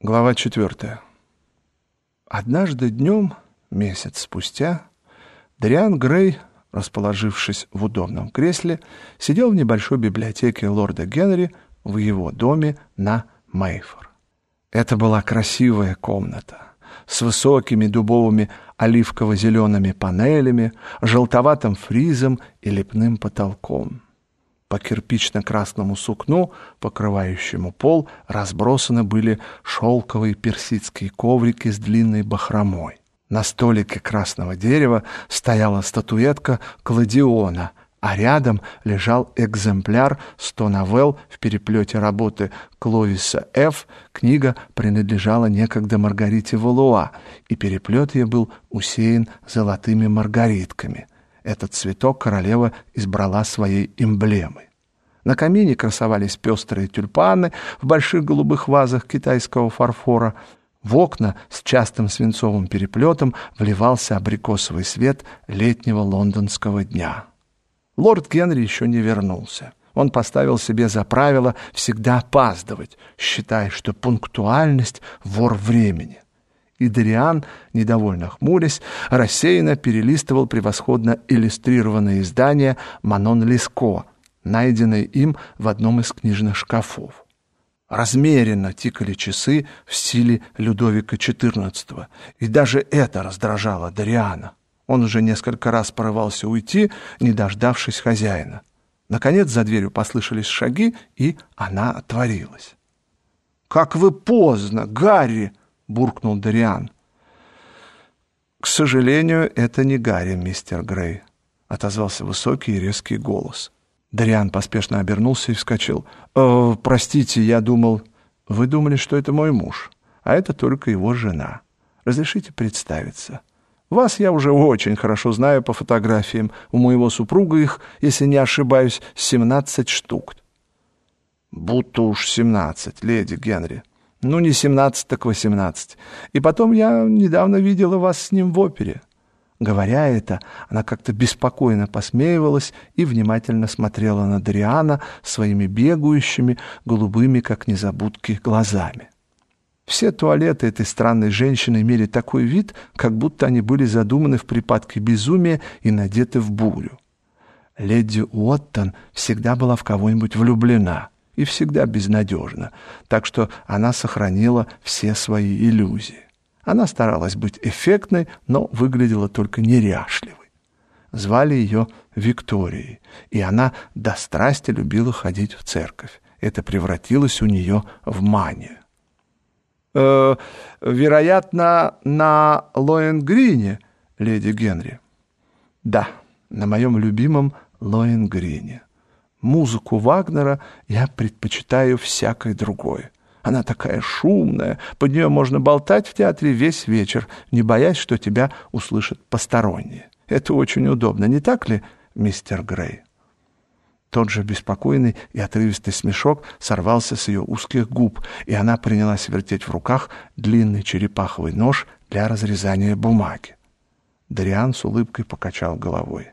Глава четвертая. Однажды днем, месяц спустя, Дриан Грей, расположившись в удобном кресле, сидел в небольшой библиотеке лорда Генри в его доме на Мейфор. Это была красивая комната с высокими дубовыми оливково-зелеными панелями, желтоватым фризом и лепным потолком. По кирпично-красному сукну, покрывающему пол, разбросаны были шелковые персидские коврики с длинной бахромой. На столике красного дерева стояла статуэтка Кладиона, а рядом лежал экземпляр «Сто новелл» в переплете работы Кловиса Ф. Книга принадлежала некогда Маргарите Валуа, и переплет ее был усеян золотыми маргаритками — этот цветок королева избрала своей эмблемой. На камине красовались пестрые тюльпаны в больших голубых вазах китайского фарфора. В окна с частым свинцовым переплетом вливался абрикосовый свет летнего лондонского дня. Лорд Генри еще не вернулся. Он поставил себе за правило всегда опаздывать, считая, что пунктуальность — вор времени и Дориан, недовольно хмурясь, рассеянно перелистывал превосходно иллюстрированное издание «Манон Леско», найденное им в одном из книжных шкафов. Размеренно тикали часы в стиле Людовика XIV, и даже это раздражало Дориана. Он уже несколько раз порывался уйти, не дождавшись хозяина. Наконец за дверью послышались шаги, и она отворилась. «Как вы поздно, Гарри!» — буркнул Дариан. «К сожалению, это не Гарри, мистер Грей», — отозвался высокий и резкий голос. Дариан поспешно обернулся и вскочил. «Э, «Простите, я думал...» «Вы думали, что это мой муж, а это только его жена. Разрешите представиться?» Вас я уже очень хорошо знаю по фотографиям. У моего супруга их, если не ошибаюсь, семнадцать штук. Будто уж семнадцать, леди Генри. Ну, не семнадцать, так восемнадцать. И потом я недавно видела вас с ним в опере. Говоря это, она как-то беспокойно посмеивалась и внимательно смотрела на Дриана своими бегающими, голубыми, как незабудки, глазами. Все туалеты этой странной женщины имели такой вид, как будто они были задуманы в припадке безумия и надеты в бурю. Леди Уоттон всегда была в кого-нибудь влюблена — и всегда безнадежна, так что она сохранила все свои иллюзии. Она старалась быть эффектной, но выглядела только неряшливой. Звали ее Викторией, и она до страсти любила ходить в церковь. Это превратилось у нее в манию. «Э, «Вероятно, на Лоенгрине, леди Генри?» «Да, на моем любимом Лоенгрине. Музыку Вагнера я предпочитаю всякой другой. Она такая шумная, под нее можно болтать в театре весь вечер, не боясь, что тебя услышат посторонние. Это очень удобно, не так ли, мистер Грей?» Тот же беспокойный и отрывистый смешок сорвался с ее узких губ, и она принялась вертеть в руках длинный черепаховый нож для разрезания бумаги. Дариан с улыбкой покачал головой.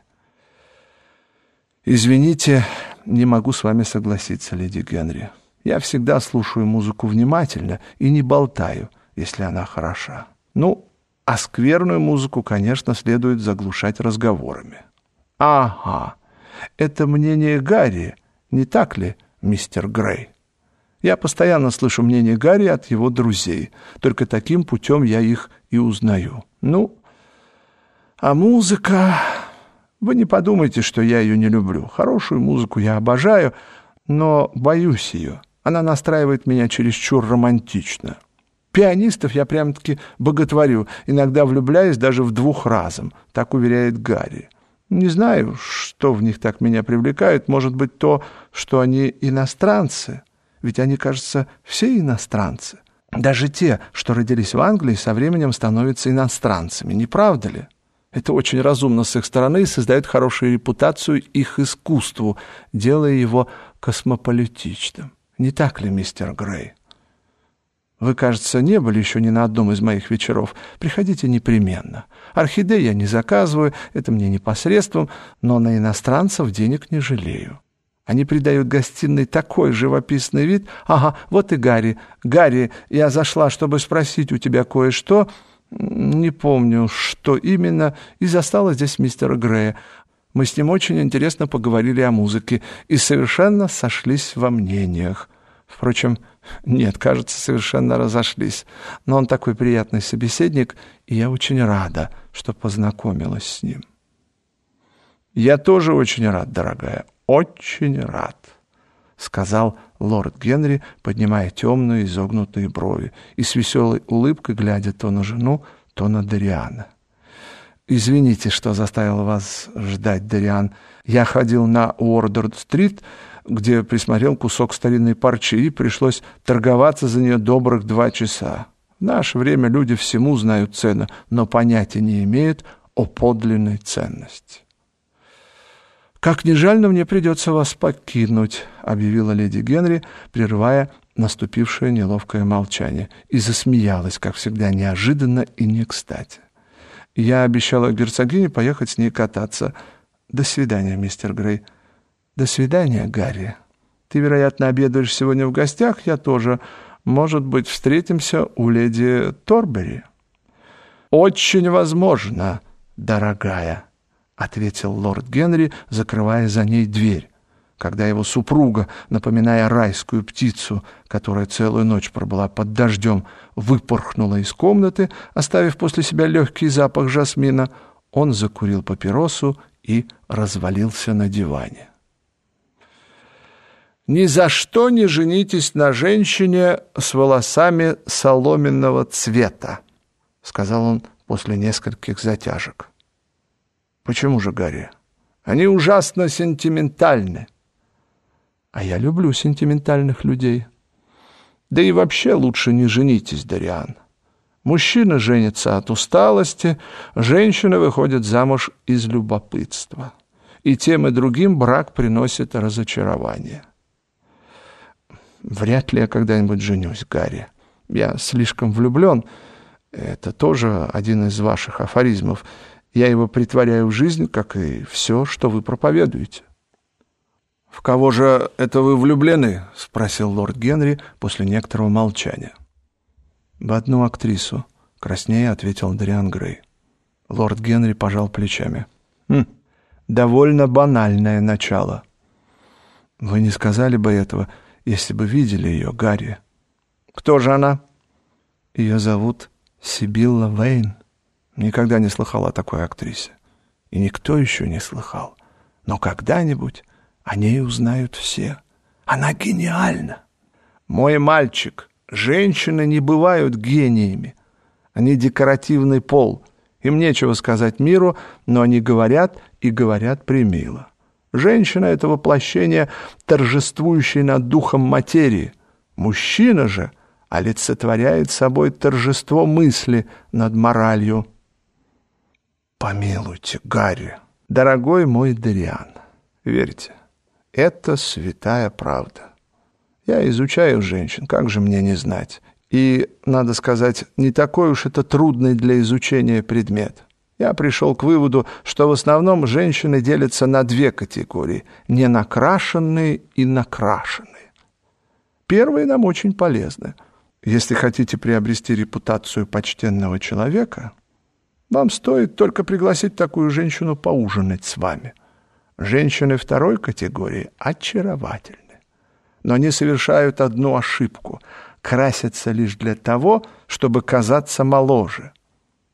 «Извините, не могу с вами согласиться, леди Генри. Я всегда слушаю музыку внимательно и не болтаю, если она хороша. Ну, а скверную музыку, конечно, следует заглушать разговорами». «Ага, это мнение Гарри, не так ли, мистер Грей?» Я постоянно слышу мнение Гарри от его друзей. Только таким путем я их и узнаю. Ну, а музыка... Вы не подумайте, что я ее не люблю. Хорошую музыку я обожаю, но боюсь ее. Она настраивает меня чересчур романтично. Пианистов я прям-таки боготворю, иногда влюбляюсь даже в двух разом, так уверяет Гарри. Не знаю, что в них так меня привлекает, может быть то, что они иностранцы, ведь они, кажется, все иностранцы. Даже те, что родились в Англии, со временем становятся иностранцами, не правда ли? Это очень разумно с их стороны и создает хорошую репутацию их искусству, делая его космополитичным. Не так ли, мистер Грей? Вы, кажется, не были еще ни на одном из моих вечеров. Приходите непременно. Орхидей я не заказываю, это мне непосредством, но на иностранцев денег не жалею. Они придают гостиной такой живописный вид. Ага, вот и Гарри. Гарри, я зашла, чтобы спросить у тебя кое-что. Не помню, что именно. И застала здесь мистера Грея. Мы с ним очень интересно поговорили о музыке и совершенно сошлись во мнениях. Впрочем, нет, кажется, совершенно разошлись. Но он такой приятный собеседник, и я очень рада, что познакомилась с ним. Я тоже очень рад, дорогая, очень рад, сказал лорд Генри, поднимая темные изогнутые брови и с веселой улыбкой глядя то на жену, то на Дариана. «Извините, что заставил вас ждать, Дариан. Я ходил на Уордорд-стрит, где присмотрел кусок старинной парчи, и пришлось торговаться за нее добрых два часа. В наше время люди всему знают цену, но понятия не имеют о подлинной ценности. «Как ни жаль, но мне придется вас покинуть», — объявила леди Генри, прерывая наступившее неловкое молчание, и засмеялась, как всегда, неожиданно и не кстати. Я обещала герцогине поехать с ней кататься. До свидания, мистер Грей. До свидания, Гарри. Ты, вероятно, обедаешь сегодня в гостях, я тоже. Может быть, встретимся у леди Торбери? Очень возможно, дорогая, ответил лорд Генри, закрывая за ней дверь когда его супруга, напоминая райскую птицу, которая целую ночь пробыла под дождем, выпорхнула из комнаты, оставив после себя легкий запах жасмина, он закурил папиросу и развалился на диване. Ни за что не женитесь на женщине с волосами соломенного цвета, сказал он после нескольких затяжек. Почему же, Гарри? Они ужасно сентиментальны. А я люблю сентиментальных людей. Да и вообще лучше не женитесь, Дариан. Мужчина женится от усталости, женщина выходит замуж из любопытства. И тем и другим брак приносит разочарование. Вряд ли я когда-нибудь женюсь, Гарри. Я слишком влюблен. Это тоже один из ваших афоризмов. Я его притворяю в жизнь, как и все, что вы проповедуете. «В кого же это вы влюблены?» — спросил лорд Генри после некоторого молчания. «В одну актрису», — краснее ответил Дариан Грей. Лорд Генри пожал плечами. «Хм, довольно банальное начало». «Вы не сказали бы этого, если бы видели ее, Гарри. Кто же она? Ее зовут Сибилла Вейн. Никогда не слыхал о такой актрисе. И никто еще не слыхал. Но когда-нибудь о ней узнают все. Она гениальна. Мой мальчик, женщины не бывают гениями. Они декоративный пол. Им нечего сказать миру, но они говорят и говорят примило. Женщина — это воплощение, торжествующей над духом материи. Мужчина же олицетворяет собой торжество мысли над моралью. Помилуйте, Гарри, дорогой мой Дариан, верьте, это святая правда. Я изучаю женщин, как же мне не знать. И, надо сказать, не такой уж это трудный для изучения предмет. Я пришел к выводу, что в основном женщины делятся на две категории – ненакрашенные и накрашенные. Первые нам очень полезны. Если хотите приобрести репутацию почтенного человека, вам стоит только пригласить такую женщину поужинать с вами. Женщины второй категории очаровательны, но они совершают одну ошибку – красятся лишь для того, чтобы казаться моложе –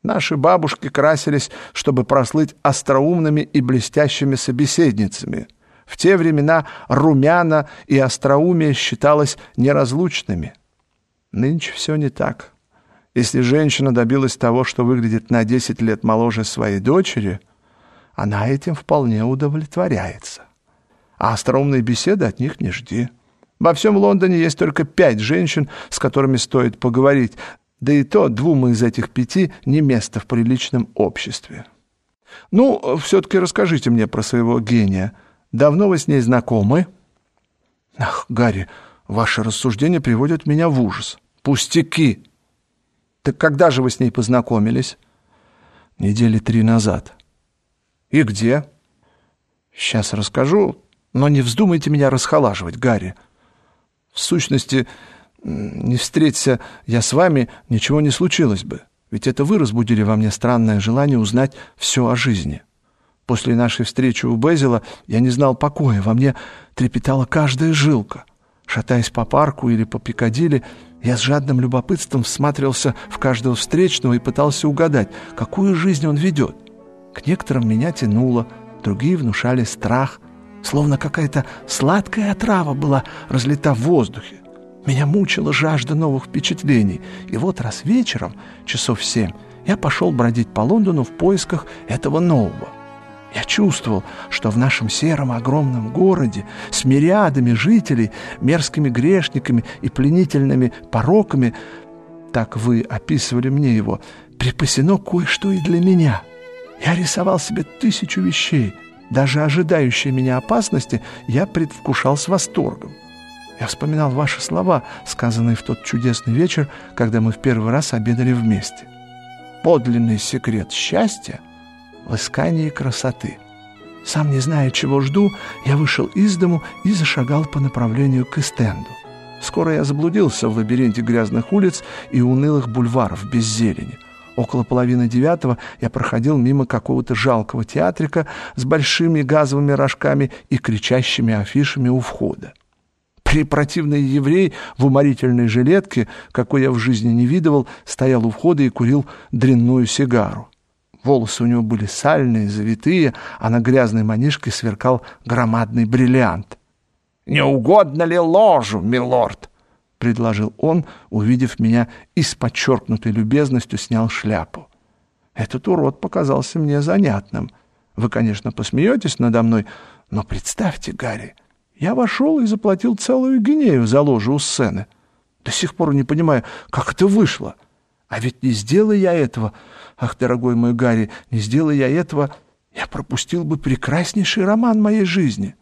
Наши бабушки красились, чтобы прослыть остроумными и блестящими собеседницами. В те времена румяна и остроумие считалось неразлучными. Нынче все не так. Если женщина добилась того, что выглядит на 10 лет моложе своей дочери, она этим вполне удовлетворяется. А остроумные беседы от них не жди. Во всем Лондоне есть только пять женщин, с которыми стоит поговорить, да и то двум из этих пяти не место в приличном обществе. Ну, все-таки расскажите мне про своего гения. Давно вы с ней знакомы? Ах, Гарри, ваши рассуждения приводят меня в ужас. Пустяки! Так когда же вы с ней познакомились? Недели три назад. И где? Сейчас расскажу. Но не вздумайте меня расхолаживать, Гарри. В сущности, не встреться я с вами, ничего не случилось бы. Ведь это вы разбудили во мне странное желание узнать все о жизни. После нашей встречи у Безила я не знал покоя, во мне трепетала каждая жилка. Шатаясь по парку или по Пикадилли, я с жадным любопытством всматривался в каждого встречного и пытался угадать, какую жизнь он ведет. К некоторым меня тянуло, другие внушали страх, словно какая-то сладкая отрава была разлита в воздухе. Меня мучила жажда новых впечатлений, и вот раз вечером, часов семь, я пошел бродить по Лондону в поисках этого нового. Я чувствовал, что в нашем сером огромном городе с мириадами жителей, мерзкими грешниками и пленительными пороками, так вы описывали мне его, припасено кое-что и для меня. Я рисовал себе тысячу вещей, даже ожидающие меня опасности я предвкушал с восторгом. Я вспоминал ваши слова, сказанные в тот чудесный вечер, когда мы в первый раз обедали вместе. Подлинный секрет счастья — в искании красоты. Сам не зная, чего жду, я вышел из дому и зашагал по направлению к Эстенду. Скоро я заблудился в лабиринте грязных улиц и унылых бульваров без зелени. Около половины девятого я проходил мимо какого-то жалкого театрика с большими газовыми рожками и кричащими афишами у входа. Препротивный еврей в уморительной жилетке, какой я в жизни не видывал, стоял у входа и курил дрянную сигару. Волосы у него были сальные, завитые, а на грязной манишке сверкал громадный бриллиант. «Не угодно ли ложу, милорд?» — предложил он, увидев меня и с подчеркнутой любезностью снял шляпу. Этот урод показался мне занятным. Вы, конечно, посмеетесь надо мной, но представьте, Гарри, я вошел и заплатил целую гинею за ложу у сцены. До сих пор не понимаю, как это вышло. А ведь не сделай я этого, ах, дорогой мой Гарри, не сделай я этого, я пропустил бы прекраснейший роман моей жизни.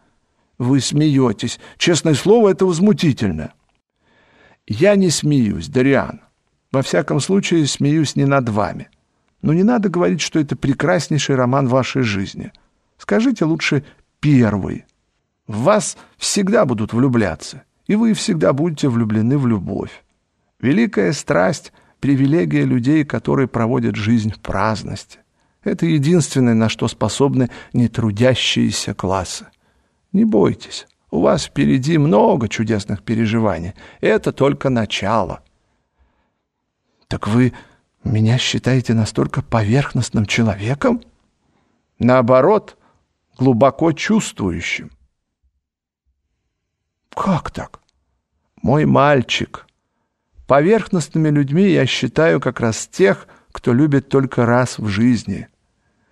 Вы смеетесь. Честное слово, это возмутительно. Я не смеюсь, Дариан. Во всяком случае, смеюсь не над вами. Но не надо говорить, что это прекраснейший роман вашей жизни. Скажите лучше «первый». В вас всегда будут влюбляться, и вы всегда будете влюблены в любовь. Великая страсть привилегия людей, которые проводят жизнь в праздности. Это единственное, на что способны нетрудящиеся классы. Не бойтесь, у вас впереди много чудесных переживаний. Это только начало. Так вы меня считаете настолько поверхностным человеком? Наоборот, глубоко чувствующим. Как так? Мой мальчик — Поверхностными людьми я считаю как раз тех, кто любит только раз в жизни.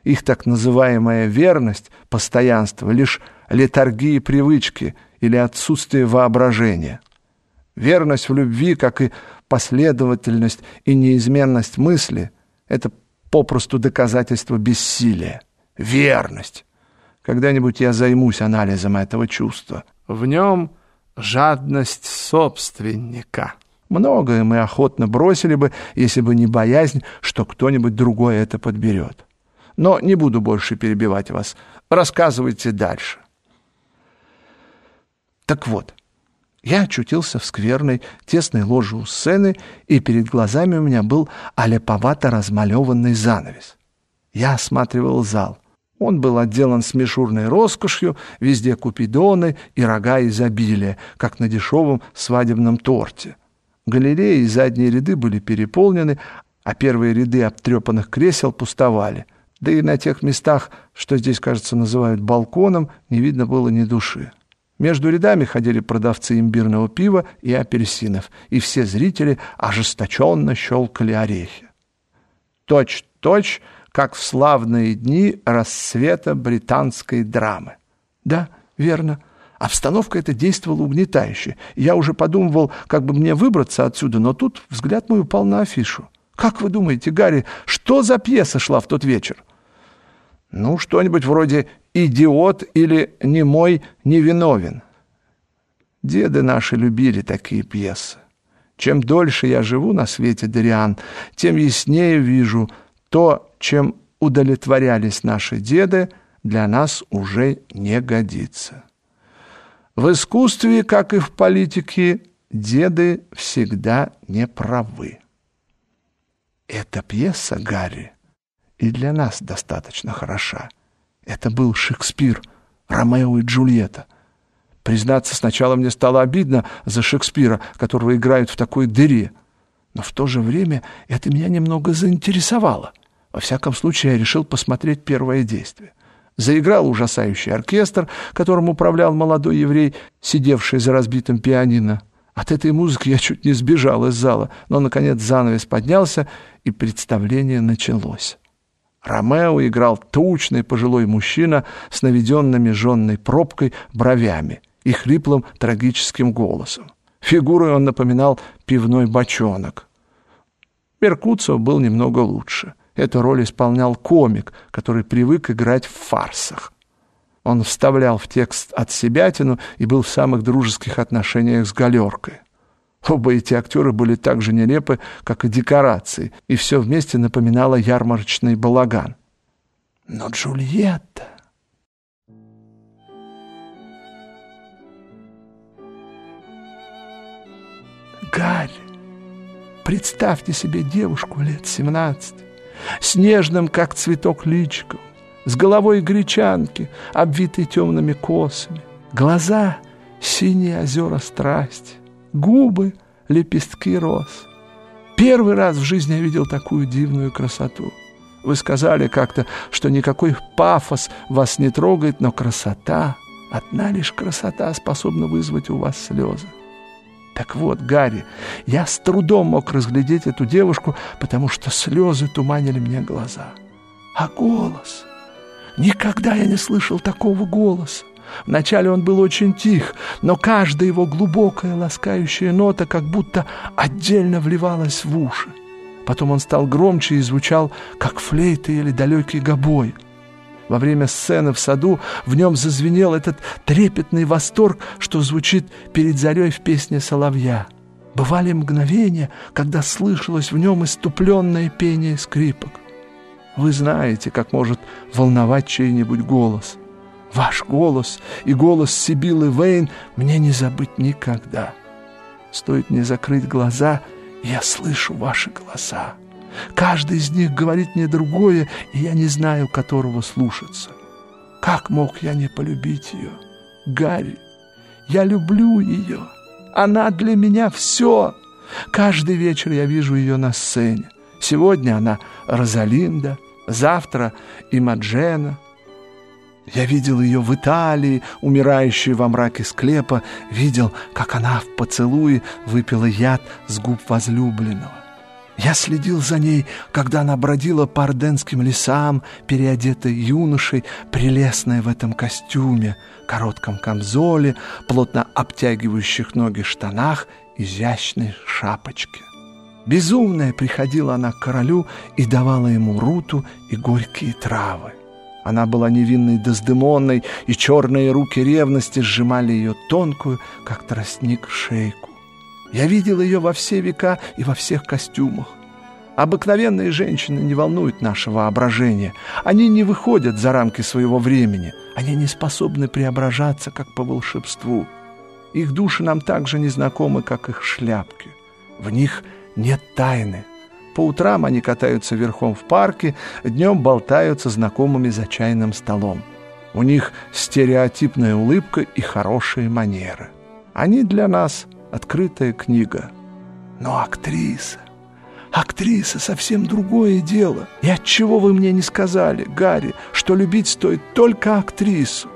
Их так называемая верность, постоянство, лишь летаргии привычки или отсутствие воображения. Верность в любви, как и последовательность и неизменность мысли, это попросту доказательство бессилия. Верность. Когда-нибудь я займусь анализом этого чувства. В нем жадность собственника. Многое мы охотно бросили бы, если бы не боязнь, что кто-нибудь другой это подберет. Но не буду больше перебивать вас. Рассказывайте дальше. Так вот, я очутился в скверной, тесной ложе у сцены, и перед глазами у меня был аляповато размалеванный занавес. Я осматривал зал. Он был отделан смешурной роскошью, везде купидоны и рога изобилия, как на дешевом свадебном торте. Галереи и задние ряды были переполнены, а первые ряды обтрепанных кресел пустовали. Да и на тех местах, что здесь, кажется, называют балконом, не видно было ни души. Между рядами ходили продавцы имбирного пива и апельсинов, и все зрители ожесточенно щелкали орехи. Точь-точь, как в славные дни расцвета британской драмы. Да, верно, Обстановка эта действовала угнетающе. Я уже подумывал, как бы мне выбраться отсюда, но тут взгляд мой упал на афишу. Как вы думаете, Гарри, что за пьеса шла в тот вечер? Ну, что-нибудь вроде «Идиот» или «Немой невиновен». Деды наши любили такие пьесы. Чем дольше я живу на свете, Дариан, тем яснее вижу то, чем удовлетворялись наши деды, для нас уже не годится. В искусстве, как и в политике, деды всегда не правы. Эта пьеса, Гарри, и для нас достаточно хороша. Это был Шекспир, Ромео и Джульетта. Признаться, сначала мне стало обидно за Шекспира, которого играют в такой дыре. Но в то же время это меня немного заинтересовало. Во всяком случае, я решил посмотреть первое действие. Заиграл ужасающий оркестр, которым управлял молодой еврей, сидевший за разбитым пианино. От этой музыки я чуть не сбежал из зала, но, наконец, занавес поднялся, и представление началось. Ромео играл тучный пожилой мужчина с наведенными жженной пробкой бровями и хриплым трагическим голосом. Фигурой он напоминал пивной бочонок. Меркуцев был немного лучше. Эту роль исполнял комик, который привык играть в фарсах. Он вставлял в текст от себятину и был в самых дружеских отношениях с галеркой. Оба эти актеры были так же нелепы, как и декорации, и все вместе напоминало ярмарочный балаган. Но Джульетта... Гарри, представьте себе девушку лет семнадцать, с нежным, как цветок, личиком, с головой гречанки, обвитой темными косами, глаза — синие озера страсти, губы — лепестки роз. Первый раз в жизни я видел такую дивную красоту. Вы сказали как-то, что никакой пафос вас не трогает, но красота, одна лишь красота способна вызвать у вас слезы. Так вот, Гарри, я с трудом мог разглядеть эту девушку, потому что слезы туманили мне глаза. А голос... Никогда я не слышал такого голоса. Вначале он был очень тих, но каждая его глубокая ласкающая нота как будто отдельно вливалась в уши. Потом он стал громче и звучал, как флейта или далекий гобой. Во время сцены в саду в нем зазвенел этот трепетный восторг, что звучит перед зарей в песне соловья. Бывали мгновения, когда слышалось в нем иступленное пение скрипок. Вы знаете, как может волновать чей-нибудь голос — Ваш голос и голос Сибилы Вейн мне не забыть никогда. Стоит мне закрыть глаза, я слышу ваши голоса. Каждый из них говорит мне другое, и я не знаю, которого слушаться. Как мог я не полюбить ее? Гарри, я люблю ее. Она для меня все. Каждый вечер я вижу ее на сцене. Сегодня она Розалинда, завтра Имаджена — я видел ее в Италии, умирающую во мраке склепа, видел, как она в поцелуе выпила яд с губ возлюбленного. Я следил за ней, когда она бродила по орденским лесам, переодетая юношей, прелестная в этом костюме, коротком камзоле, плотно обтягивающих ноги штанах, изящной шапочке. Безумная приходила она к королю и давала ему руту и горькие травы. Она была невинной Дездемонной, и черные руки ревности сжимали ее тонкую, как тростник, шейку. Я видел ее во все века и во всех костюмах. Обыкновенные женщины не волнуют наше воображение. Они не выходят за рамки своего времени. Они не способны преображаться, как по волшебству. Их души нам так же незнакомы, как их шляпки. В них нет тайны, по утрам они катаются верхом в парке, днем болтаются знакомыми за чайным столом. У них стереотипная улыбка и хорошие манеры. Они для нас открытая книга. Но актриса... Актриса совсем другое дело. И отчего вы мне не сказали, Гарри, что любить стоит только актрису?